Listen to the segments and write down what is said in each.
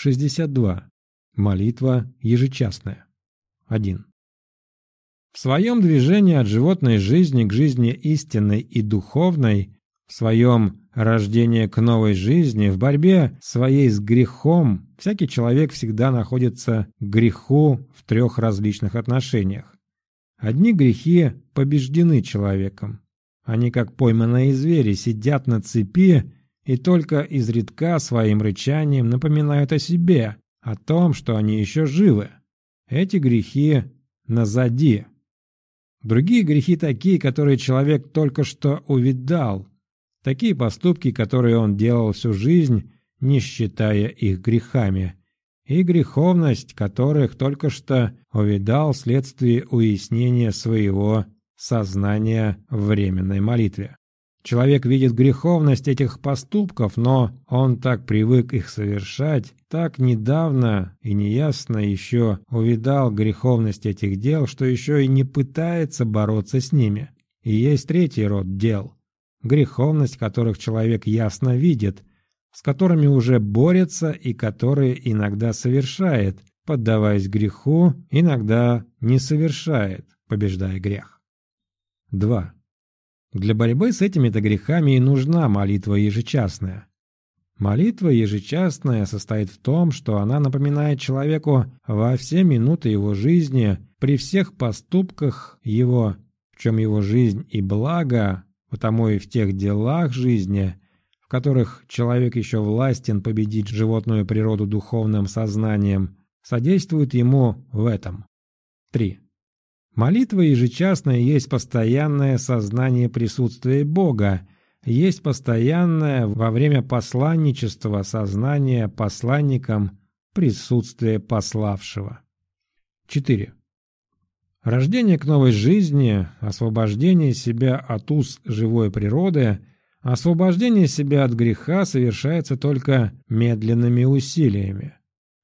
62. Молитва ежечасная. 1. В своем движении от животной жизни к жизни истинной и духовной, в своем рождении к новой жизни, в борьбе своей с грехом, всякий человек всегда находится к греху в трех различных отношениях. Одни грехи побеждены человеком. Они, как пойманные звери, сидят на цепи и только изредка своим рычанием напоминают о себе, о том, что они еще живы. Эти грехи назади. Другие грехи такие, которые человек только что увидал. Такие поступки, которые он делал всю жизнь, не считая их грехами. И греховность, которых только что увидал вследствие уяснения своего сознания в временной молитве. Человек видит греховность этих поступков, но он так привык их совершать, так недавно и неясно еще увидал греховность этих дел, что еще и не пытается бороться с ними. И есть третий род дел, греховность которых человек ясно видит, с которыми уже борется и которые иногда совершает, поддаваясь греху, иногда не совершает, побеждая грех. 2. Для борьбы с этими-то грехами и нужна молитва ежечасная. Молитва ежечасная состоит в том, что она напоминает человеку во все минуты его жизни, при всех поступках его, в чем его жизнь и благо, потому и в тех делах жизни, в которых человек еще властен победить животную природу духовным сознанием, содействует ему в этом. 3. Молитва ежечасная есть постоянное сознание присутствия Бога, есть постоянное во время посланничества сознание посланником присутствия пославшего. 4. Рождение к новой жизни, освобождение себя от уз живой природы, освобождение себя от греха совершается только медленными усилиями.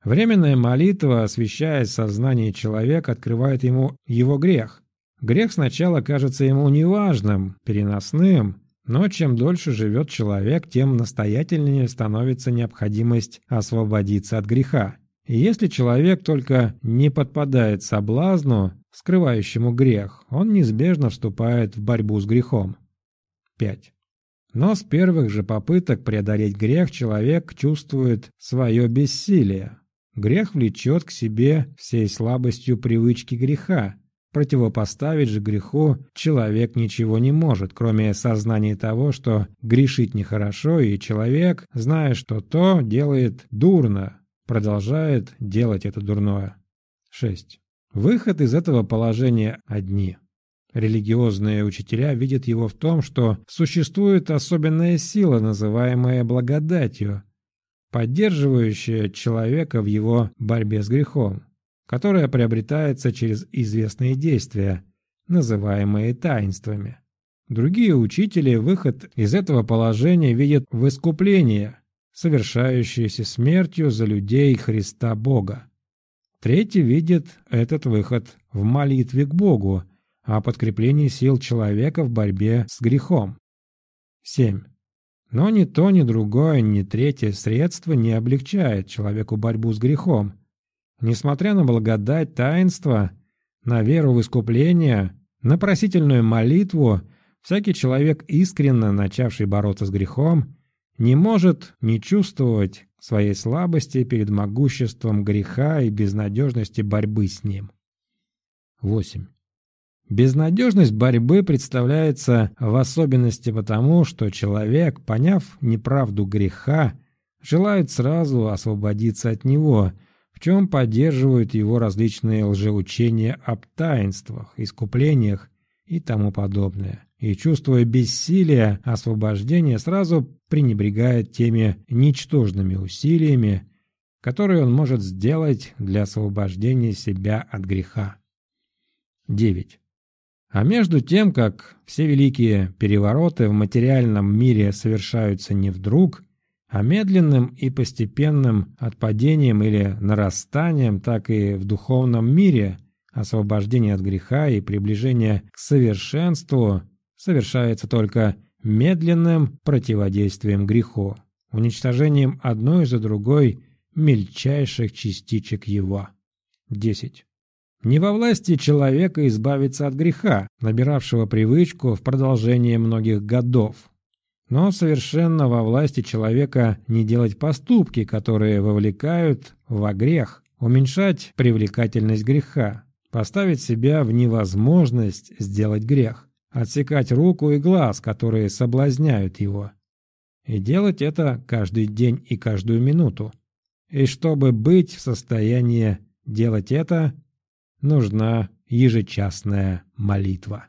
Временная молитва, освещая сознание человека, открывает ему его грех. Грех сначала кажется ему неважным, переносным, но чем дольше живет человек, тем настоятельнее становится необходимость освободиться от греха. И если человек только не подпадает соблазну, скрывающему грех, он неизбежно вступает в борьбу с грехом. 5. Но с первых же попыток преодолеть грех человек чувствует свое бессилие. Грех влечет к себе всей слабостью привычки греха. Противопоставить же греху человек ничего не может, кроме сознания того, что грешить нехорошо, и человек, зная, что то делает дурно, продолжает делать это дурное. 6. Выход из этого положения одни. Религиозные учителя видят его в том, что существует особенная сила, называемая благодатью, поддерживающая человека в его борьбе с грехом, которая приобретается через известные действия, называемые таинствами. Другие учители выход из этого положения видят в искуплении, совершающееся смертью за людей Христа Бога. Третий видит этот выход в молитве к Богу, о подкреплении сил человека в борьбе с грехом. 7. Но ни то, ни другое, ни третье средство не облегчает человеку борьбу с грехом. Несмотря на благодать таинства, на веру в искупление, на просительную молитву, всякий человек, искренно начавший бороться с грехом, не может не чувствовать своей слабости перед могуществом греха и безнадежности борьбы с ним. 8. Безнадежность борьбы представляется в особенности потому, что человек, поняв неправду греха, желает сразу освободиться от него, в чем поддерживают его различные лжеучения об таинствах, искуплениях и тому подобное. И, чувствуя бессилие освобождения, сразу пренебрегает теми ничтожными усилиями, которые он может сделать для освобождения себя от греха. 9. А между тем, как все великие перевороты в материальном мире совершаются не вдруг, а медленным и постепенным отпадением или нарастанием, так и в духовном мире освобождение от греха и приближение к совершенству совершается только медленным противодействием греху, уничтожением одной за другой мельчайших частичек его. 10. Не во власти человека избавиться от греха, набиравшего привычку в продолжение многих годов. Но совершенно во власти человека не делать поступки, которые вовлекают во грех, уменьшать привлекательность греха, поставить себя в невозможность сделать грех, отсекать руку и глаз, которые соблазняют его. И делать это каждый день и каждую минуту. И чтобы быть в состоянии делать это, нужна ежечасная молитва.